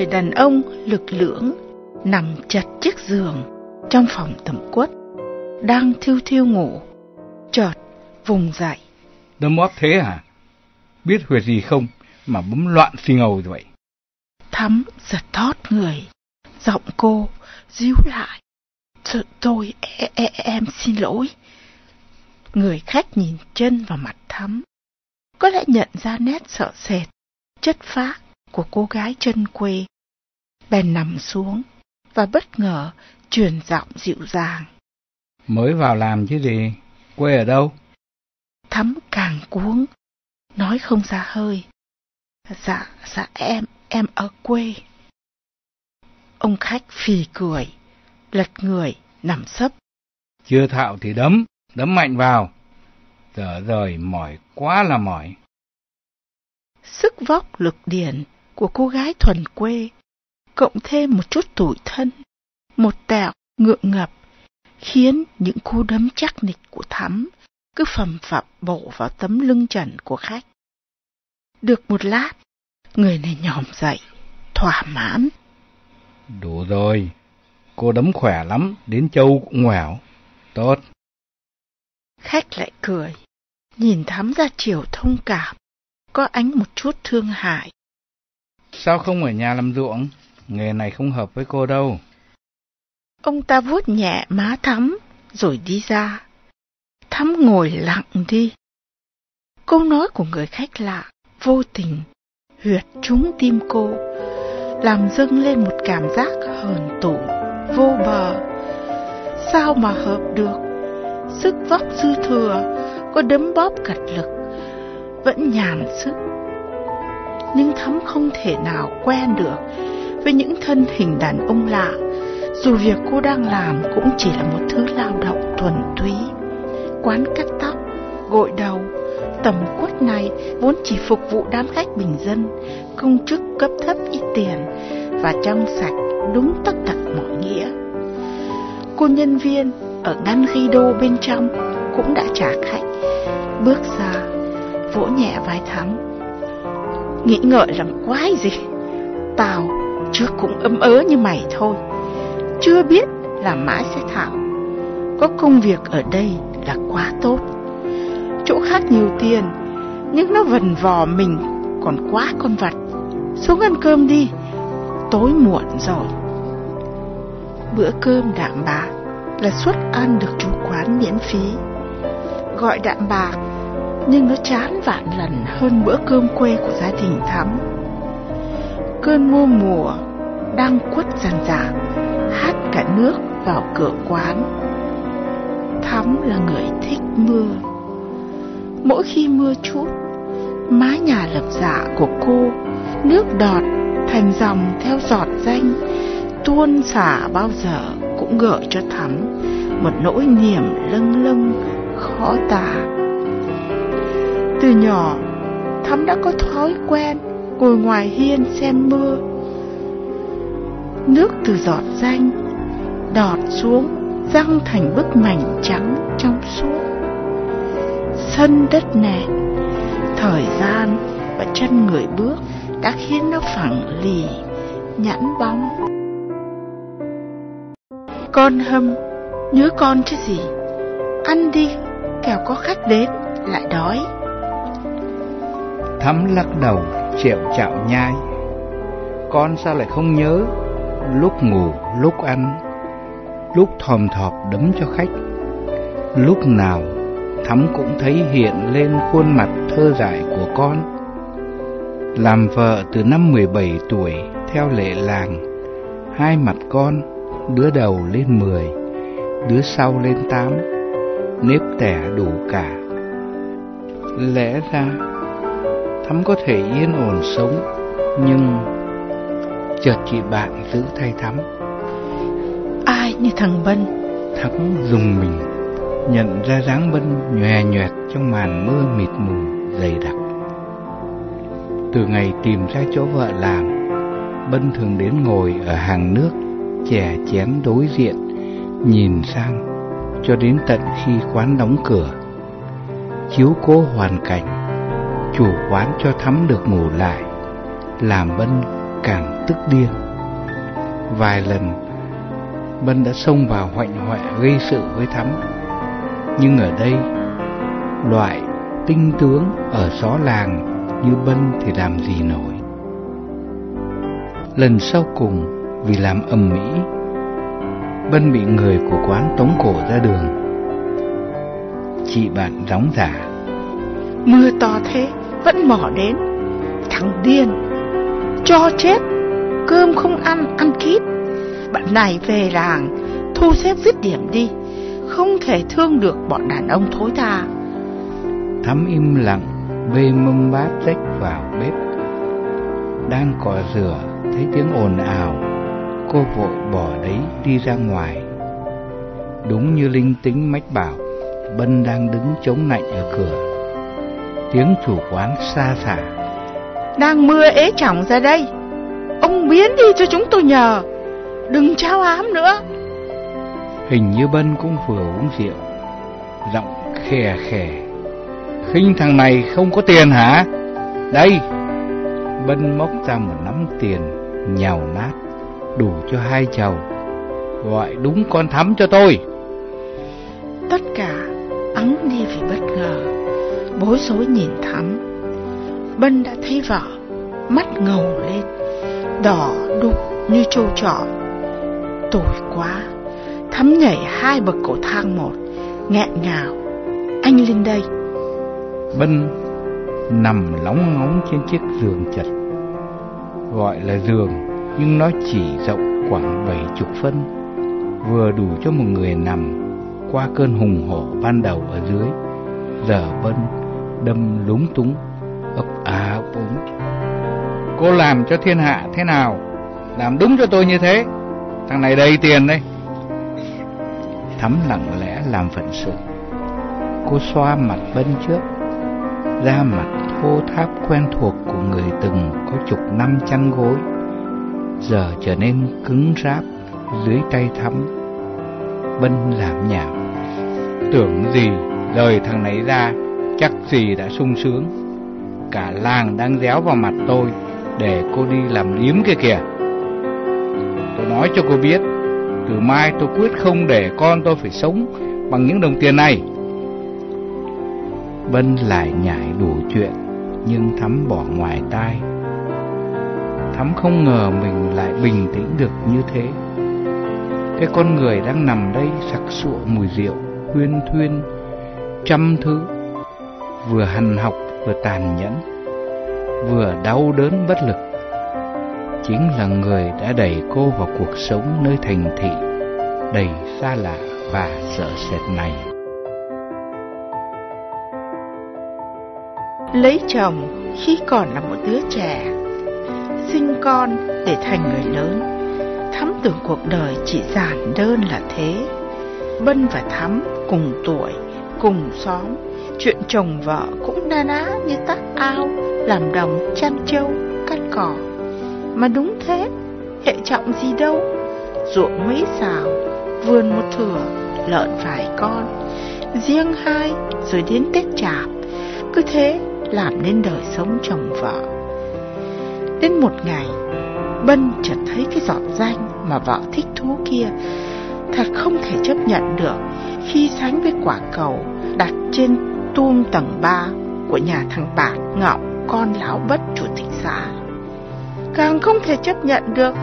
người đàn ông lực lưỡng nằm chặt chiếc giường trong phòng tẩm quất, đang thiêu thiêu ngủ, chợt vùng dậy. Đâm óp thế à? Biết huyệt gì không mà bấm loạn xì ngầu vậy? Thắm giật thót người, giọng cô díu lại. Tôi, e, e, em xin lỗi. Người khách nhìn chân vào mặt Thắm, có lẽ nhận ra nét sợ sệt, chất phác của cô gái chân quê. Bèn nằm xuống và bất ngờ truyền giọng dịu dàng. Mới vào làm chứ gì, quê ở đâu? Thắm càng cuống, nói không ra hơi. Dạ, dạ em, em ở quê. Ông khách phì cười, lật người, nằm sấp. Chưa thạo thì đấm, đấm mạnh vào. Giờ rời mỏi quá là mỏi. Sức vóc lực điển của cô gái thuần quê, cộng thêm một chút tủi thân, một tẹo ngượng ngập, khiến những cú đấm chắc nịch của Thắm cứ phầm phập bổ vào tấm lưng trần của khách. Được một lát, người này nhòm dậy, thỏa mãn. Đủ rồi, cô đấm khỏe lắm, đến châu cũng ngoẻo. Tốt. Khách lại cười, nhìn thắm ra chiều thông cảm, có ánh một chút thương hại. Sao không ở nhà làm ruộng? Nghề này không hợp với cô đâu. Ông ta vuốt nhẹ má thắm, rồi đi ra. Thắm ngồi lặng đi. Câu nói của người khách lạ, vô tình, huyệt trúng tim cô, làm dâng lên một cảm giác hờn tủ, vô bờ. Sao mà hợp được? Sức vóc dư thừa, có đấm bóp cật lực, vẫn nhàn sức. Nhưng thắm không thể nào quen được với những thân hình đàn ông lạ, dù việc cô đang làm cũng chỉ là một thứ lao động thuần túy. Quán cắt tóc, gội đầu, tầm quất này vốn chỉ phục vụ đám khách bình dân, công chức cấp thấp ít tiền và trong sạch đúng tất cả mọi nghĩa. Cô nhân viên ở ngăn ghi đô bên trong cũng đã trả khách, bước ra, vỗ nhẹ vai thắm. Nghĩ ngợi làm quái gì, tao trước cũng ấm ớ như mày thôi, chưa biết là mãi sẽ thảo. Có công việc ở đây là quá tốt. Chỗ khác nhiều tiền nhưng nó vần vò mình còn quá con vật. Xuống ăn cơm đi tối muộn rồi. Bữa cơm đạm bạc là suất ăn được chủ quán miễn phí. Gọi đạm bạc nhưng nó chán vạn lần hơn bữa cơm quê của gia đình thắm. Cơn mưa mùa đang quất dần dà, hát cả nước vào cửa quán. Thắm là người thích mưa. Mỗi khi mưa chút, mái nhà lập dạ của cô nước đọt thành dòng theo giọt danh, tuôn xả bao giờ cũng gợi cho thắm một nỗi niềm lâng lâng, khó tả từ nhỏ, thắm đã có thói quen ngồi ngoài hiên xem mưa. Nước từ giọt danh đọt xuống răng thành bức mảnh trắng trong suốt. Sân đất nền, thời gian và chân người bước đã khiến nó phẳng lì, nhẵn bóng. Con hâm, nhớ con chứ gì? Ăn đi, kẻo có khách đến, lại đói thắm lắc đầu triệu chạo nhai. Con sao lại không nhớ lúc ngủ, lúc ăn, lúc thòm thọp đấm cho khách? Lúc nào thắm cũng thấy hiện lên khuôn mặt thơ dại của con. Làm vợ từ năm 17 tuổi, theo lệ làng, hai mặt con, đứa đầu lên 10 đứa sau lên 8 nếp tẻ đủ cả. Lẽ ra thắm có thể yên ổn sống nhưng chợt chị bạn giữ thay thắm ai như thằng bân thắm dùng mình nhận ra dáng Bân nhòe nhoẹt trong màn mưa mịt mù dày đặc. Từ ngày tìm ra chỗ vợ làm, Bân thường đến ngồi ở hàng nước, chè chén đối diện, nhìn sang, cho đến tận khi quán đóng cửa. Chiếu cố hoàn cảnh, chủ quán cho thắm được ngủ lại, làm Bân càng tức điên. Vài lần, Bân đã xông vào hoạnh hoẹ gây sự với Thắm. Nhưng ở đây, loại tinh tướng ở xó làng như Bân thì làm gì nổi. Lần sau cùng, vì làm ầm ĩ, Bân bị người của quán tống cổ ra đường. Chị bạn đóng giả. Mưa to thế, vẫn mỏ đến. Thằng điên, cho chết, cơm không ăn, ăn kít. Bạn này về làng, thu xếp dứt điểm đi, không thể thương được bọn đàn ông thối tha. Thắm im lặng, bê mâm bát rách vào bếp. Đang cọ rửa, thấy tiếng ồn ào, cô vội bỏ đấy đi ra ngoài. Đúng như linh tính mách bảo, Bân đang đứng chống nạnh ở cửa. Tiếng chủ quán xa xả. Đang mưa ế chỏng ra đây, ông biến đi cho chúng tôi nhờ, đừng trao ám nữa. Hình như Bân cũng vừa uống rượu, giọng khè khè. khinh thằng này không có tiền hả? Đây! Bân móc ra một nắm tiền, nhào nát, đủ cho hai chầu. Gọi đúng con thắm cho tôi. Tất cả ắng đi vì bất ngờ, bối rối nhìn thắm. Bân đã thấy vợ, mắt ngầu lên, đỏ đục như trâu trọi. tủi quá, thắm nhảy hai bậc cầu thang một, nghẹn ngào. Anh lên đây. Bân nằm lóng ngóng trên chiếc giường chật. Gọi là giường, nhưng nó chỉ rộng khoảng bảy chục phân, vừa đủ cho một người nằm qua cơn hùng hổ ban đầu ở dưới. Giờ Bân đâm lúng túng, ấp á ấp úng. Cô làm cho thiên hạ thế nào? Làm đúng cho tôi như thế. Thằng này đầy tiền đây. Thắm lặng lẽ làm phận sự. Cô xoa mặt Bân trước, da mặt thô tháp quen thuộc của người từng có chục năm chăn gối, giờ trở nên cứng ráp dưới tay Thắm. Bân làm nhảm, tưởng gì rời thằng này ra, chắc gì đã sung sướng. Cả làng đang déo vào mặt tôi để cô đi làm điếm kia kìa. Tôi nói cho cô biết, từ mai tôi quyết không để con tôi phải sống bằng những đồng tiền này. Vân lại nhảy đủ chuyện, nhưng Thắm bỏ ngoài tai. Thắm không ngờ mình lại bình tĩnh được như thế. Cái con người đang nằm đây sặc sụa mùi rượu, huyên thuyên, trăm thứ, vừa hành học vừa tàn nhẫn, vừa đau đớn bất lực. Chính là người đã đẩy cô vào cuộc sống nơi thành thị, đầy xa lạ và sợ sệt này. lấy chồng khi còn là một đứa trẻ, sinh con để thành người lớn. Thắm tưởng cuộc đời chỉ giản đơn là thế. Bân và Thắm cùng tuổi, cùng xóm, chuyện chồng vợ cũng na ná như tắt ao, làm đồng chăn trâu, cắt cỏ. Mà đúng thế, hệ trọng gì đâu, ruộng mấy xào, vườn một thửa, lợn vài con, riêng hai rồi đến Tết Chạp. Cứ thế làm nên đời sống chồng vợ. Đến một ngày, Bân chợt thấy cái giọt danh mà vợ thích thú kia thật không thể chấp nhận được khi sánh với quả cầu đặt trên tum tầng 3 của nhà thằng Bạc Ngọc con lão bất chủ tịch xã. Càng không thể chấp nhận được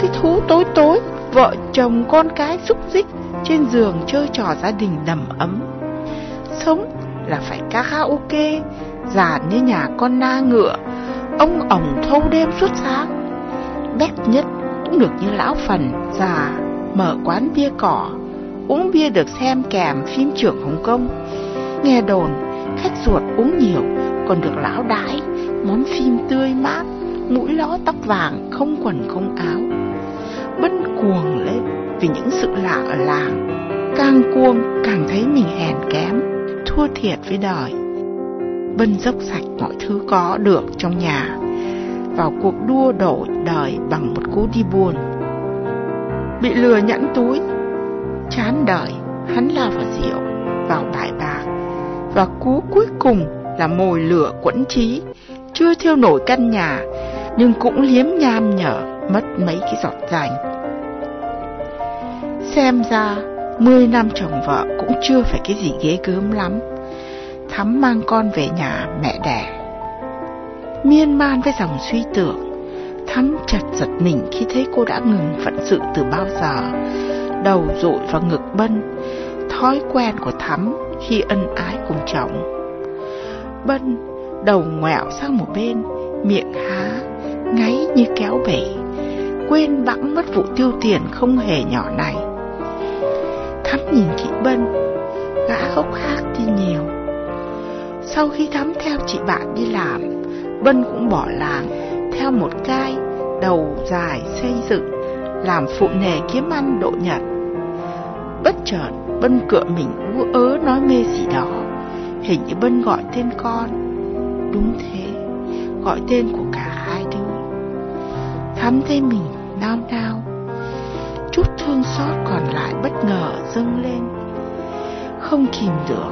cái thú tối tối vợ chồng con cái xúc xích trên giường chơi trò gia đình đầm ấm. Sống là phải karaoke, già như nhà con na ngựa, ông ổng thâu đêm suốt sáng. Bét nhất cũng được như lão phần già mở quán bia cỏ, uống bia được xem kèm phim trưởng Hồng Kông. Nghe đồn, khách ruột uống nhiều còn được lão đãi món phim tươi mát, mũi ló tóc vàng, không quần không áo. Bân cuồng lên vì những sự lạ ở làng. Càng cuồng càng thấy mình hèn kém, thua thiệt với đời. Bân dốc sạch mọi thứ có được trong nhà vào cuộc đua đổi đời bằng một cú đi buồn. Bị lừa nhẫn túi, chán đời, hắn lao vào rượu, vào bài bạc, và cú cuối cùng là mồi lửa quẫn trí, chưa thiêu nổi căn nhà, nhưng cũng liếm nham nhở mất mấy cái giọt rành. Xem ra, mười năm chồng vợ cũng chưa phải cái gì ghê gớm lắm. Thắm mang con về nhà mẹ đẻ. Miên man với dòng suy tưởng, Thắm chật giật mình khi thấy cô đã ngừng phận sự từ bao giờ. Đầu rụi vào ngực Bân, thói quen của Thắm khi ân ái cùng chồng. Bân đầu ngoẹo sang một bên, miệng há, ngáy như kéo bể, quên bẵng mất vụ tiêu tiền không hề nhỏ này. Thắm nhìn chị Bân, gã hốc hác đi nhiều. Sau khi Thắm theo chị bạn đi làm, Bân cũng bỏ làng theo một cai đầu dài xây dựng, làm phụ nề kiếm ăn độ nhật. Bất chợt, Bân cựa mình ú ớ nói mê gì đó, hình như Bân gọi tên con. Đúng thế, gọi tên của cả hai đứa. Thắm thấy mình nao nao, chút thương xót còn lại bất ngờ dâng lên. Không kìm được,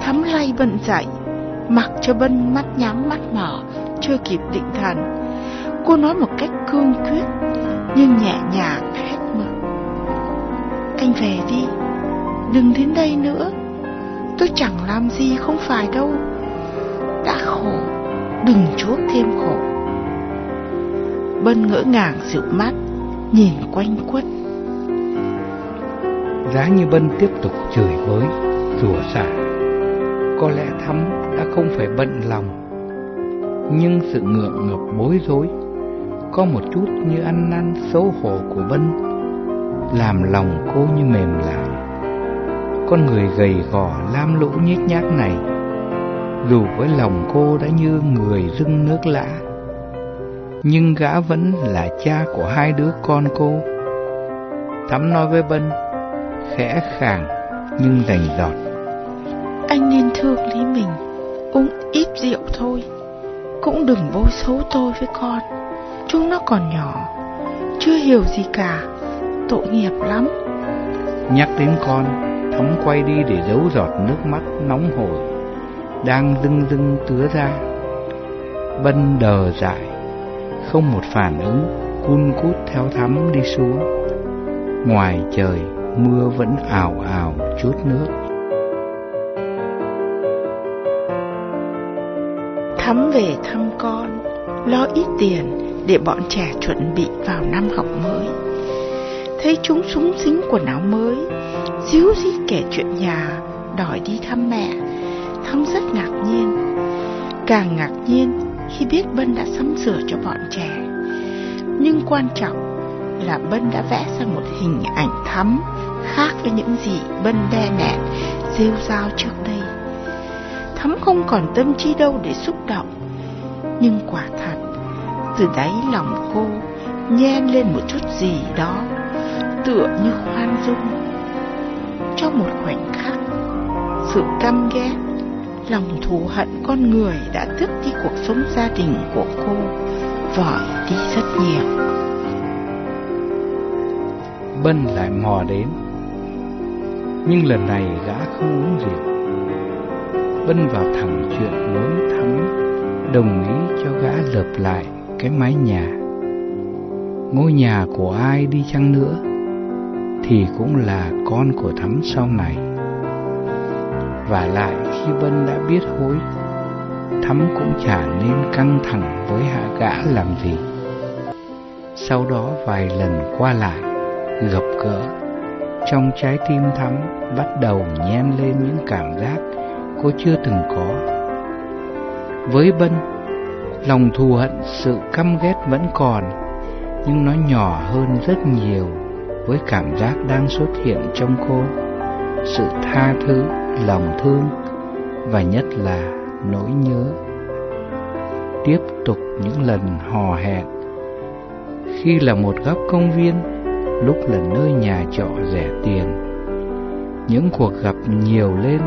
Thắm lay Bân dậy, mặc cho Bân mắt nhắm mắt mở, chưa kịp định thần Cô nói một cách cương quyết Nhưng nhẹ nhàng hết anh về đi. Đừng đến đây nữa. Tôi chẳng làm gì không phải đâu. Đã khổ. Đừng chuốc thêm khổ. Bân ngỡ ngàng dịu mắt, Nhìn quanh quất. Giá như Bân tiếp tục chửi bới, Rủa xả Có lẽ Thắm đã không phải bận lòng, Nhưng sự ngượng ngập bối rối. Có một chút như ăn năn xấu hổ của Bân làm lòng cô như mềm lại Con người gầy gò, lam lũ nhếch nhác này, Dù với lòng cô đã như người rưng nước lã, Nhưng gã vẫn là cha của hai đứa con cô. Thắm nói với Bân, Khẽ khàng nhưng đành giọt. Anh nên thương Lý mình, Uống ít rượu thôi. Cũng đừng bôi xấu tôi với con. Chúng nó còn nhỏ, Chưa hiểu gì cả. Tội nghiệp lắm. Nhắc đến con Thắm quay đi để giấu giọt nước mắt nóng hổi Đang rưng rưng tứa ra. Bân đờ dại Không một phản ứng Cun cút theo thắm đi xuống. Ngoài trời Mưa vẫn ảo ảo chút nước Thắm về thăm con Lo ít tiền để bọn trẻ chuẩn bị vào năm học mới. Thấy chúng súng xính quần áo mới, díu dít kể chuyện nhà, đòi đi thăm mẹ, Thắm rất ngạc nhiên. Càng ngạc nhiên khi biết Bân đã sắm sửa cho bọn trẻ. Nhưng quan trọng là Bân đã vẽ ra một hình ảnh thắm khác với những gì Bân đe mẹ, rêu rao trước đây. Thắm không còn tâm trí đâu để xúc động, nhưng quả thật từ đáy lòng cô nhen lên một chút gì đó tựa như khoan dung. Trong một khoảnh khắc, sự căm ghét, lòng thù hận con người đã tước đi cuộc sống gia đình của cô vội đi rất nhiều. Bân lại mò đến. Nhưng lần này gã không uống rượu. Bân vào thẳng chuyện muốn thắm, đồng ý cho gã lợp lại cái mái nhà. Ngôi nhà của ai đi chăng nữa? Thì cũng là con của thắm sau này. Và lại khi vân đã biết hối thắm cũng chả nên căng thẳng với hạ gã làm gì. Sau đó vài lần qua lại gặp gỡ trong trái tim thắm bắt đầu nhen lên những cảm giác cô chưa từng có. Với bân Lòng thù hận, sự căm ghét vẫn còn, nhưng nó nhỏ hơn rất nhiều với cảm giác đang xuất hiện trong cô. Sự tha thứ, lòng thương và nhất là nỗi nhớ. Tiếp tục những lần hò hẹn. Khi là một góc công viên, lúc là nơi nhà trọ rẻ tiền. Những cuộc gặp nhiều lên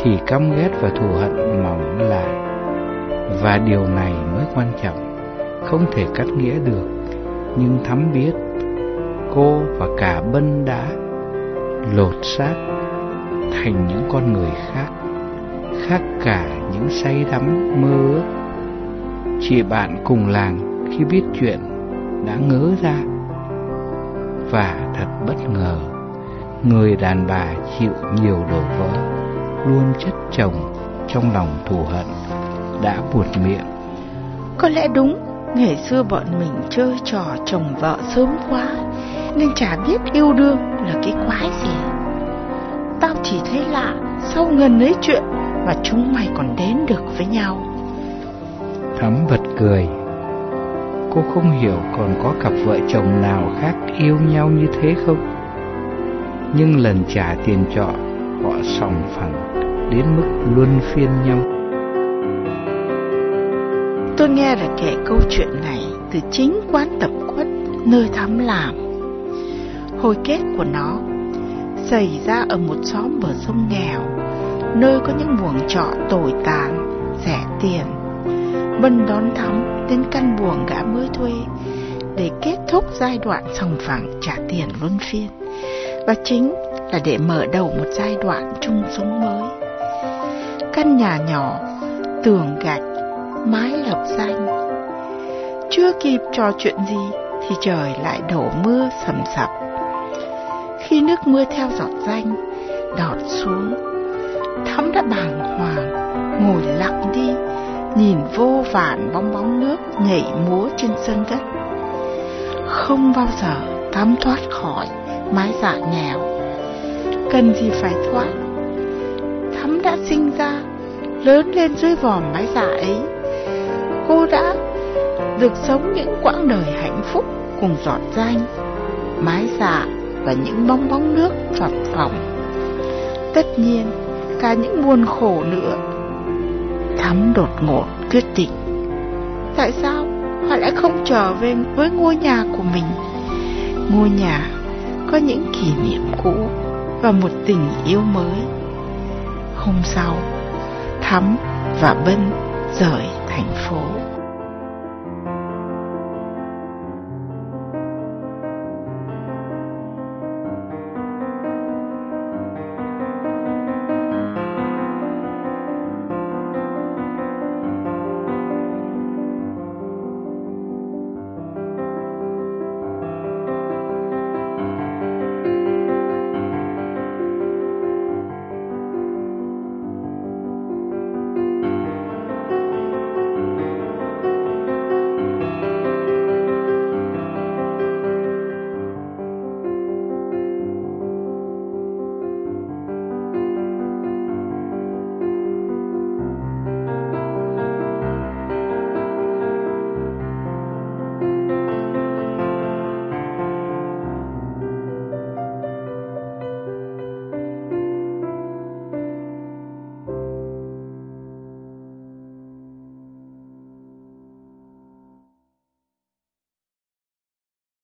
thì căm ghét và thù hận mỏng lại và điều này mới quan trọng, không thể cắt nghĩa được. Nhưng thắm biết, cô và cả Bân đã lột xác thành những con người khác, khác cả những say đắm mơ ước. Chị bạn cùng làng khi biết chuyện đã ngớ ra. Và thật bất ngờ, người đàn bà chịu nhiều đổ vỡ, luôn chất chồng trong lòng thù hận, đã buột miệng. Có lẽ đúng, ngày xưa bọn mình chơi trò chồng vợ sớm quá, nên chả biết yêu đương là cái quái gì. Tao chỉ thấy lạ, sau ngần ấy chuyện mà chúng mày còn đến được với nhau. Thắm bật cười. Cô không hiểu còn có cặp vợ chồng nào khác yêu nhau như thế không? Nhưng lần trả tiền trọ, họ sòng phẳng đến mức luân phiên nhau. Tôi nghe là kể câu chuyện này từ chính quán tập quất nơi thắm làm. Hồi kết của nó xảy ra ở một xóm bờ sông nghèo, nơi có những buồng trọ tồi tàn, rẻ tiền. vân đón thắm đến căn buồng gã mới thuê để kết thúc giai đoạn sòng phẳng trả tiền luân phiên và chính là để mở đầu một giai đoạn chung sống mới. Căn nhà nhỏ, tường gạch, mái lợp xanh. Chưa kịp trò chuyện gì thì trời lại đổ mưa sầm sập. Khi nước mưa theo giọt danh đọt xuống, thắm đã bàng hoàng ngồi lặng đi, nhìn vô vàn bóng bóng nước nhảy múa trên sân đất. Không bao giờ thắm thoát khỏi mái dạ nghèo. Cần gì phải thoát? Thắm đã sinh ra, lớn lên dưới vòm mái dạ ấy. Cô đã được sống những quãng đời hạnh phúc cùng giọt danh, mái dạ và những bong bóng nước phập phồng. Tất nhiên, cả những buồn khổ nữa. Thắm đột ngột quyết định. Tại sao họ lại không trở về với ngôi nhà của mình? Ngôi nhà có những kỷ niệm cũ và một tình yêu mới. Hôm sau, Thắm và Bân rời thành phố.